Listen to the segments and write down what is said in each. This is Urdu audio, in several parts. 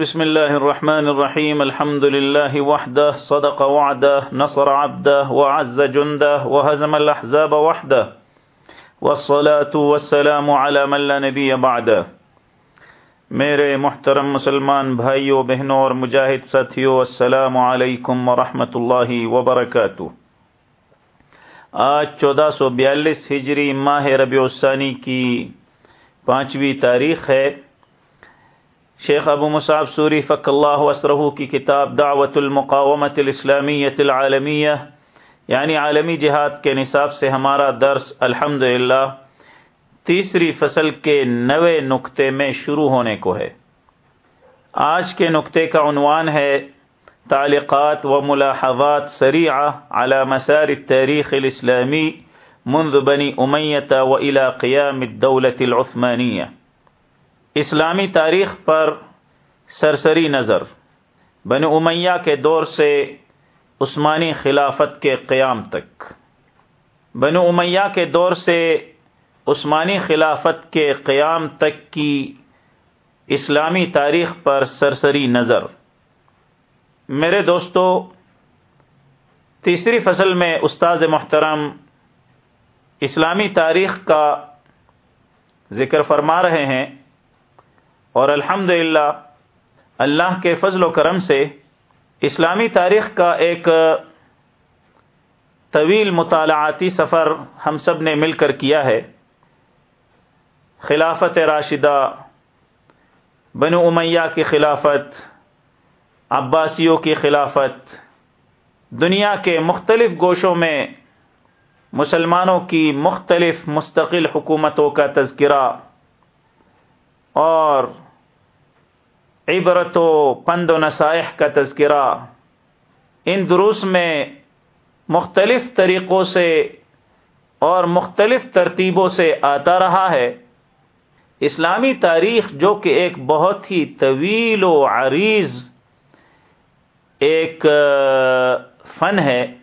بسم الله الرحمن الرحيم الحمد لله وحده صدق وعده نصر عبده وعز جنده وهزم الأحزاب وحده والصلاة والسلام على من لا نبي بعده میرے محترم مسلمان بھائیوں بہنوں اور مجاہد ساتھیوں السلام علیکم ورحمۃ اللہ وبرکاتہ۔ آج چودہ سو بیالیس ہجری ماہ ربیع الثانی کی پانچویں تاریخ ہے۔ شیخ ابو مصعب سوری فق اللہ وسرہ کی کتاب دعوت المقامت الاسلامیت العالمیہ یعنی عالمی جہاد کے نصاب سے ہمارا درس الحمد تیسری فصل کے نوے نقطے میں شروع ہونے کو ہے۔ آج کے نقطے کا عنوان ہے تعلقات و ملاحظات سریعہ على مسار التاریخ الاسلامی منذ بنی امیت و الى قیام الدولت العثمانیہ۔ اسلامی تاریخ پر سرسری نظر۔ بن امیہ کے دور سے عثمانی خلافت کے قیام تک۔ بن امیہ کے دور سے عثمانی خلافت کے قیام تک کی اسلامی تاریخ پر سرسری نظر۔ میرے دوستو، تیسری فصل میں استاذ محترم اسلامی تاریخ کا ذکر فرما رہے ہیں۔ اور الحمد اللہ کے فضل و کرم سے اسلامی تاریخ کا ایک طویل مطالعاتی سفر ہم سب نے مل کر کیا ہے۔ خلافت راشدہ بن امیہ کی خلافت، عباسیوں کی خلافت، دنیا کے مختلف گوشوں میں مسلمانوں کی مختلف مستقل حکومتوں کا تذکرہ اور عبرت و پند و نصائح کا تذکرہ۔ ان دروس میں مختلف طریقوں سے اور مختلف ترتیبوں سے آتا رہا ہے۔ اسلامی تاریخ جو کہ ایک بہت ہی طویل و عریض ایک فن ہے،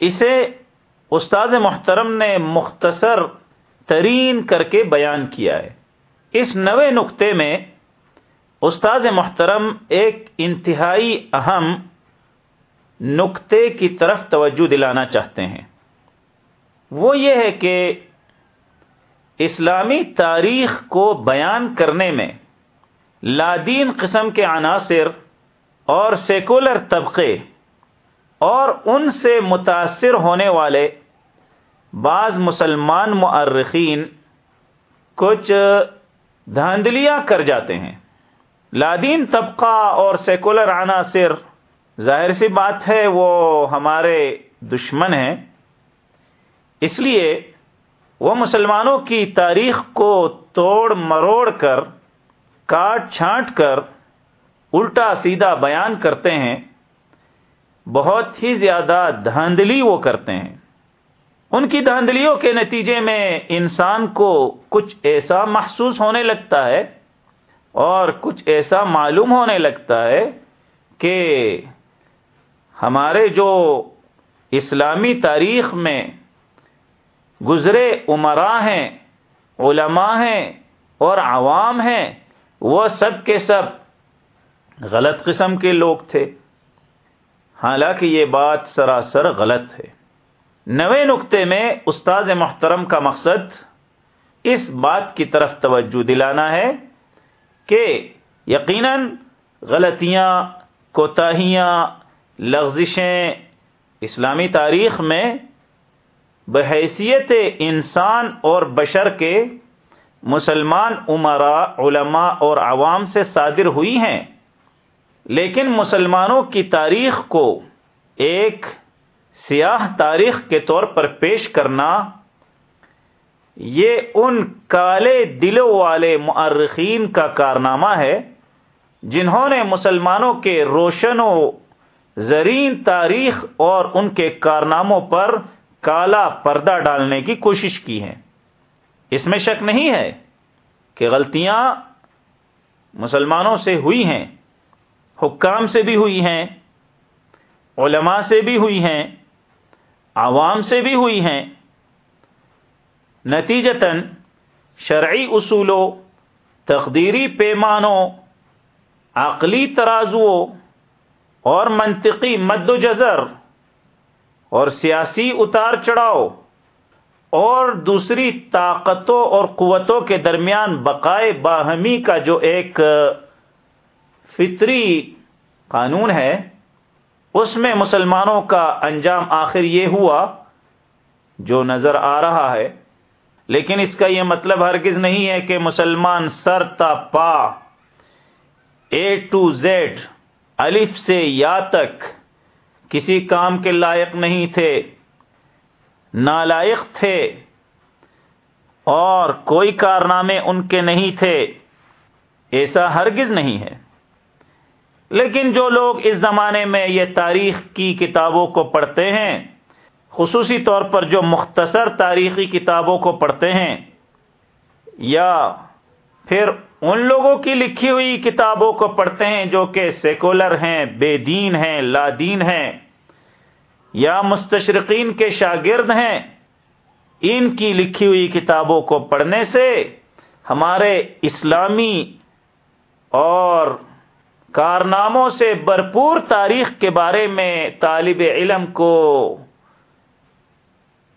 اسے استاد محترم نے مختصر ترین کر کے بیان کیا ہے۔ اس نوے نقطے میں استاذ محترم، ایک انتہائی اہم نقطے کی طرف توجہ دلانا چاہتے ہیں۔ وہ یہ ہے کہ اسلامی تاریخ کو بیان کرنے میں لادین قسم کے عناصر اور سیکولر طبقے اور ان سے متاثر ہونے والے بعض مسلمان معرخین کچھ دھاندلیاں کر جاتے ہیں۔ لادین طبقہ اور سیکولر عناصر، ظاہر سی بات ہے وہ ہمارے دشمن ہیں۔ اس لیے وہ مسلمانوں کی تاریخ کو توڑ مروڑ کر، کاٹ چھانٹ کر الٹا سیدھا بیان کرتے ہیں۔ بہت ہی زیادہ دھاندلی وہ کرتے ہیں۔ ان کی دھاندلیوں کے نتیجے میں انسان کو کچھ ایسا محسوس ہونے لگتا ہے اور کچھ ایسا معلوم ہونے لگتا ہے کہ ہمارے جو اسلامی تاریخ میں گزرے عمرا ہیں، علماء ہیں اور عوام ہیں، وہ سب کے سب غلط قسم کے لوگ تھے۔ حالانکہ یہ بات سراسر غلط ہے۔ نوے نقطے میں استاذ محترم کا مقصد اس بات کی طرف توجہ دلانا ہے۔ کہ یقیناً غلطیاں، کوتاہیاں، لغزشیں اسلامی تاریخ میں بحیثیت انسان اور بشر کے مسلمان عمرا، علماء اور عوام سے صادر ہوئی ہیں۔ لیکن مسلمانوں کی تاریخ کو ایک سیاہ تاریخ کے طور پر پیش کرنا یہ ان کالے دلوں والے معرخین کا کارنامہ ہے جنہوں نے مسلمانوں کے روشن و زرین تاریخ اور ان کے کارناموں پر کالا پردہ ڈالنے کی کوشش کی ہے اس میں شک نہیں ہے کہ غلطیاں مسلمانوں سے ہوئی ہیں، حکام سے بھی ہوئی ہیں، علماء سے بھی ہوئی ہیں، عوام سے بھی ہوئی ہیں۔ نتیجتاً شرعی اصولوں تقدیری پیمانوں عقلی ترازو اور منطقی مد و جزر اور سیاسی اتار چڑھاؤ اور دوسری طاقتوں اور قوتوں کے درمیان بقائے باہمی کا جو ایک فطری قانون ہے، اس میں مسلمانوں کا انجام آخر یہ ہوا، جو نظر آ رہا ہے۔ لیکن اس کا یہ مطلب ہرگز نہیں ہے کہ مسلمان سر تا پا اے ٹو زیڈ الف سے یا تک کسی کام کے لائق نہیں تھے، نالائق تھے، اور کوئی کارنامے ان کے نہیں تھے، ایسا ہرگز نہیں ہے۔ لیکن جو لوگ اس زمانے میں یہ تاریخ کی کتابوں کو پڑھتے ہیں خصوصی طور پر جو مختصر تاریخی کتابوں کو پڑھتے ہیں یا پھر ان لوگوں کی لکھی ہوئی کتابوں کو پڑھتے ہیں جو کہ سیکولر ہیں، بے دین ہیں، لا دین ہیں یا مستشرقین کے شاگرد ہیں، ان کی لکھی ہوئی کتابوں کو پڑھنے سے ہمارے اسلامی اور کارناموں سے بھرپور تاریخ کے بارے میں طالب علم کو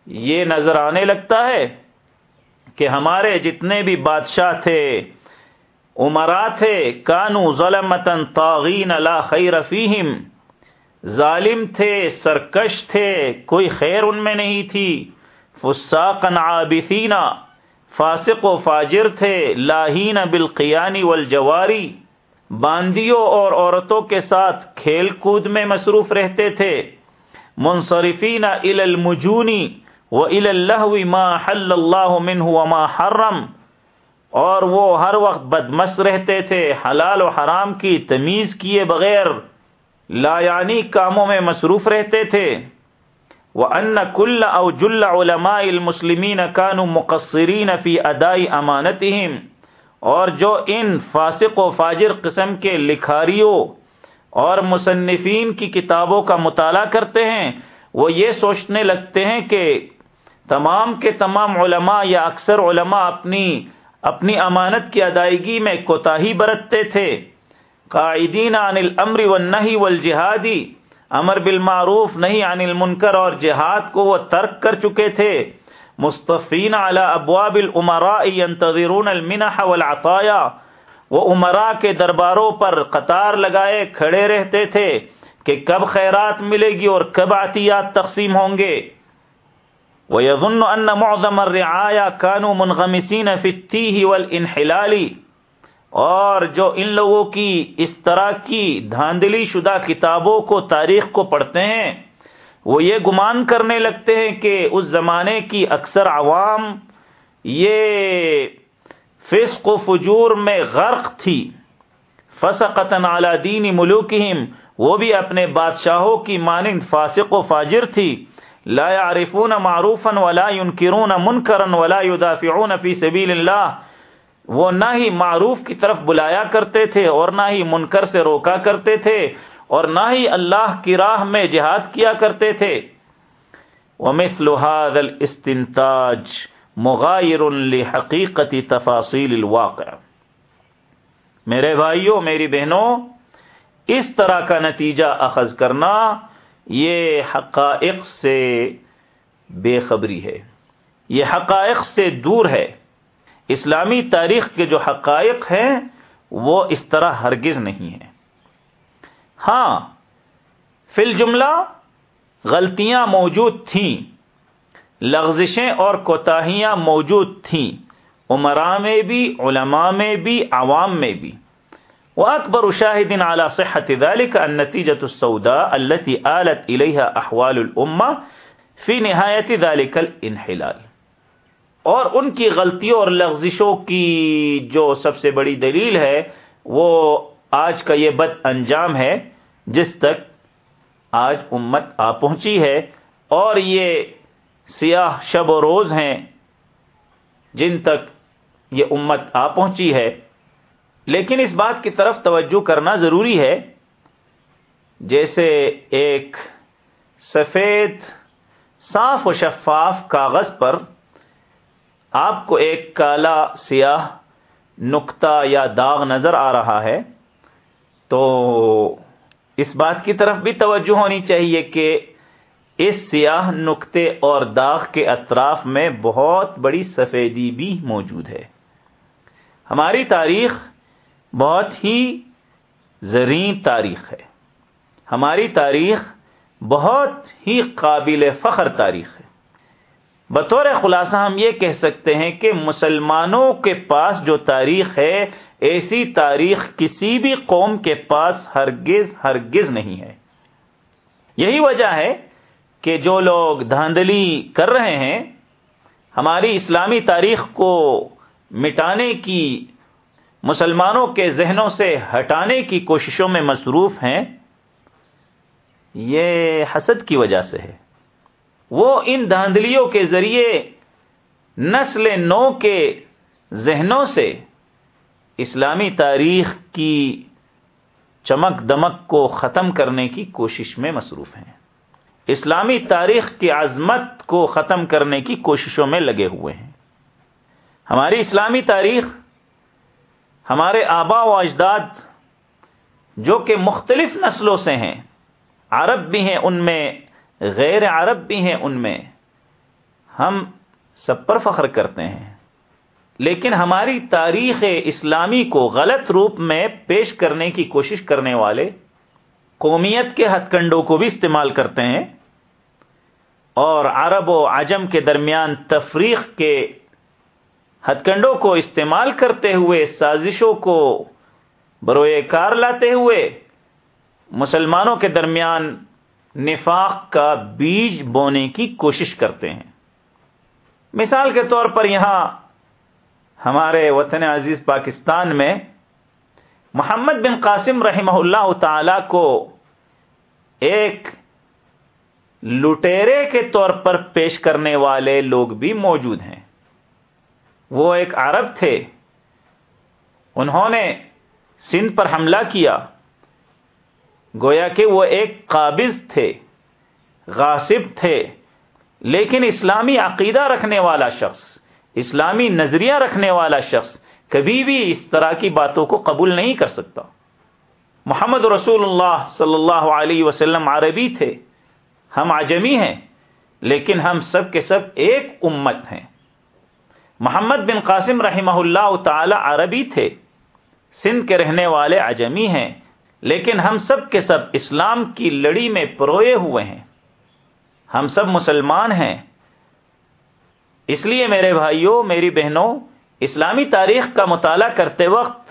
یہ نظر آنے لگتا ہے کہ ہمارے جتنے بھی بادشاہ تھے، عمرا تھے، کانو ظلمتن طاغین لا خیر فیہم، ظالم تھے، سرکش تھے، کوئی خیر ان میں نہیں تھی۔ فساقن عابثین، فاسق و فاجر تھے، لاہین بالقیانی والجواری۔ باندیوں اور عورتوں کے ساتھ کھیل کود میں مصروف رہتے تھے۔ منصرفین المجونی وہ الا اللہ ما حل اللہ منہ وما حرم۔ اور وہ ہر وقت بدمس رہتے تھے، حلال و حرام کی تمیز کیے بغیر، لا یعنی کاموں میں مصروف رہتے تھے۔ وہ ان کل او جل علماء المسلمین کانو مقصرین فی ادائی امانت اور جو ان فاسق و فاجر قسم کے لکھاریوں اور مصنفین کی کتابوں کا مطالعہ کرتے ہیں، وہ یہ سوچنے لگتے ہیں کہ تمام کے تمام علماء یا اکثر علماء اپنی اپنی امانت کی ادائیگی میں کوتاہی برتتے تھے۔ قائدین عن الامر والنہی والجہادی امر بالمعروف نہیں عن المنکر اور جہاد کو وہ ترک کر چکے تھے۔ مصطفین علی ابواب الامراء ينتظرون المنح والعطایا، وہ عمراء کے درباروں پر قطار لگائے کھڑے رہتے تھے کہ کب خیرات ملے گی اور کب عطیات تقسیم ہوں گے۔ وَيَظُنُّ أَنَّ مُعْظَمَ الرِّعَايَا كَانُوا مُنْغَمِسِينَ فِي التِّيهِ وَالْإِنْحِلَالِ اور جو ان لوگوں کی اس طرح کی دھاندلی شدہ کتابوں کو تاریخ کو پڑھتے ہیں، وہ یہ گمان کرنے لگتے ہیں کہ اس زمانے کی اکثر عوام یہ فسق و فجور میں غرق تھی۔ فسقتن علی دین ملوکہم وہ بھی اپنے بادشاہوں کی مانند فاسق و فاجر تھی۔ لا يعرفون معروفا ولا ينكرون منكرا ولا يدافعون في سبيل الله. وہ نہ ہی معروف کی طرف بلایا کرتے تھے اور نہ ہی منکر سے روکا کرتے تھے اور نہ ہی اللہ کی راہ میں جہاد کیا کرتے تھے۔ ومثل هذا الاستنتاج مغایر لحقیقت تفاصیل الواقع۔ میرے بھائیوں، میری بہنوں، اس طرح کا نتیجہ اخذ کرنا یہ حقائق سے بے خبری ہے۔ یہ حقائق سے دور ہے۔ اسلامی تاریخ کے جو حقائق ہیں، وہ اس طرح ہرگز نہیں ہے ہاں فی الجملہ غلطیاں موجود تھیں، لغزشیں اور کوتاہیاں موجود تھیں، عمرا میں بھی، علماء میں بھی، عوام میں بھی۔ واكبر شاهد على صحة ذلك النتيجة السوداء التي آلت إليها أحوال الأمة في نهاية ذلك الانحلال. اور ان کی غلطیوں اور لغزشوں کی جو سب سے بڑی دلیل ہے، وہ آج کا یہ بد انجام ہے، جس تک آج امت آ پہنچی ہے۔ اور یہ سیاہ شب و روز ہیں جن تک یہ امت آ پہنچی ہے۔ لیکن اس بات کی طرف توجہ کرنا ضروری ہے۔ جیسے ایک سفید، صاف و شفاف کاغذ پر آپ کو ایک کالا، سیاہ نقطہ یا داغ نظر آ رہا ہے، تو اس بات کی طرف بھی توجہ ہونی چاہیے کہ اس سیاہ نقطے اور داغ کے اطراف میں بہت بڑی سفیدی بھی موجود ہے۔ ہماری تاریخ بہت ہی زرین تاریخ ہے۔ ہماری تاریخ بہت ہی قابل فخر تاریخ ہے۔ بطور خلاصہ ہم یہ کہہ سکتے ہیں کہ مسلمانوں کے پاس جو تاریخ ہے، ایسی تاریخ کسی بھی قوم کے پاس ہرگز ہرگز نہیں ہے۔ یہی وجہ ہے کہ جو لوگ دھاندلی کر رہے ہیں، ہماری اسلامی تاریخ کو مٹانے کی مسلمانوں کے ذہنوں سے ہٹانے کی کوششوں میں مصروف ہیں، یہ حسد کی وجہ سے ہے۔ وہ ان دھاندلیوں کے ذریعے نسل نو کے ذہنوں سے اسلامی تاریخ کی چمک دمک کو ختم کرنے کی کوشش میں مصروف ہیں۔ اسلامی تاریخ کی عظمت کو ختم کرنے کی کوششوں میں لگے ہوئے ہیں۔ ہماری اسلامی تاریخ ہمارے آبا و اجداد جو کہ مختلف نسلوں سے ہیں، عرب بھی ہیں ان میں، غیر عرب بھی ہیں ان میں، ہم سب پر فخر کرتے ہیں۔ لیکن hماری تاریخ اسلامی کو غلط روپ میں پیش کرنے کی کوشش کرنے والے قومیت کے ہتھ کنڈوں کو بھی استعمال کرتے ہیں اور عرب و عجم کے درمیان تفریق کے ہتھ کنڈوں کو استعمال کرتے ہوئے، سازشوں کو بروئے کار لاتے ہوئے، مسلمانوں کے درمیان نفاق کا بیج بونے کی کوشش کرتے ہیں۔ مثال کے طور پر یہاں ہمارے وطن عزیز پاکستان میں محمد بن قاسم رحمہ اللہ تعالی کو ایک لٹیرے کے طور پر پیش کرنے والے لوگ بھی موجود ہیں۔ وہ ایک عرب تھے۔ انہوں نے سندھ پر حملہ کیا۔ گویا کہ وہ ایک قابض تھے، غاصب تھے، لیکن اسلامی عقیدہ رکھنے والا شخص، اسلامی نظریہ رکھنے والا شخص کبھی بھی اس طرح کی باتوں کو قبول نہیں کر سکتا۔ محمد رسول اللہ صلی اللہ علیہ وسلم عربی تھے۔ ہم عجمی ہیں، لیکن ہم سب کے سب ایک امت ہیں۔ محمد بن قاسم رحمہ اللہ تعالی عربی تھے۔ سندھ کے رہنے والے عجمی ہیں، لیکن ہم سب کے سب اسلام کی لڑی میں پروئے ہوئے ہیں۔ ہم سب مسلمان ہیں۔ اس لیے میرے بھائیوں، میری بہنوں، اسلامی تاریخ کا مطالعہ کرتے وقت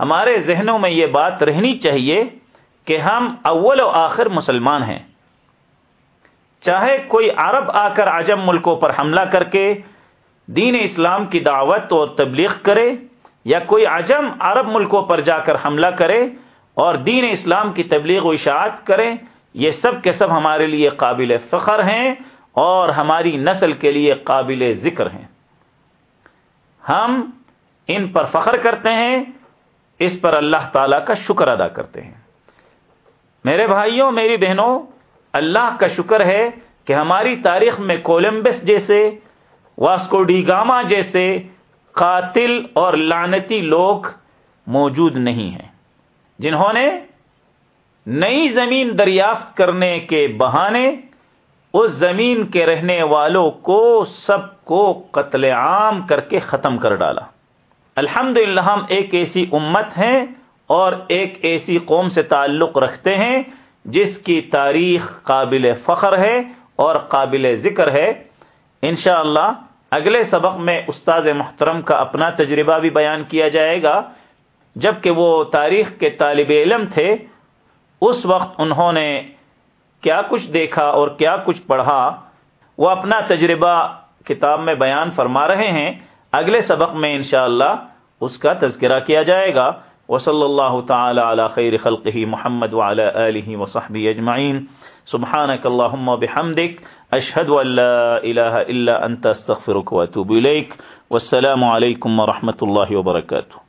ہمارے ذہنوں میں یہ بات رہنی چاہیے کہ ہم اول و آخر مسلمان ہیں۔ چاہے کوئی عرب آ کر عجم ملکوں پر حملہ کر کے دین اسلام کی دعوت اور تبلیغ کرے یا کوئی عجم عرب ملکوں پر جا کر حملہ کرے اور دین اسلام کی تبلیغ و اشاعت کریں یہ سب کے سب ہمارے لیے قابل فخر ہیں اور ہماری نسل کے لیے قابل ذکر ہیں۔ ہم ان پر فخر کرتے ہیں، اس پر اللہ تعالی کا شکر ادا کرتے ہیں۔ میرے بھائیوں، میری بہنوں، اللہ کا شکر ہے کہ ہماری تاریخ میں کولمبس جیسے واسکو ڈی گاما جیسے قاتل اور لانتی لوگ موجود نہیں ہیں۔ جنہوں نے نئی زمین دریافت کرنے کے بہانے، اس زمین کے رہنے والوں کو سب کو قتل عام کر کے ختم کر ڈالا۔ الحمد ہم ایک ایسی امت ہیں اور ایک ایسی قوم سے تعلق رکھتے ہیں جس کی تاریخ قابل فخر ہے اور قابل ذکر ہے۔ انشاءاللہ اللہ اگلے سبق میں استاد محترم کا اپنا تجربہ بھی بیان کیا جائے گا۔ جبکہ وہ تاریخ کے طالب علم تھے، اس وقت انہوں نے کیا کچھ دیکھا اور کیا کچھ پڑھا، وہ اپنا تجربہ کتاب میں بیان فرما رہے ہیں۔ اگلے سبق میں انشاءاللہ اس کا تذکرہ کیا جائے گا۔ وصلی اللہ تعالی علی خیر خلقہ محمد وعلی آلہ وصحبہ اجمعین سبحانک اللہم بحمدک اشهد ان لا الہ الا انت استغفرک واتوب الیک والسلام علیکم ورحمه اللہ وبرکاتہ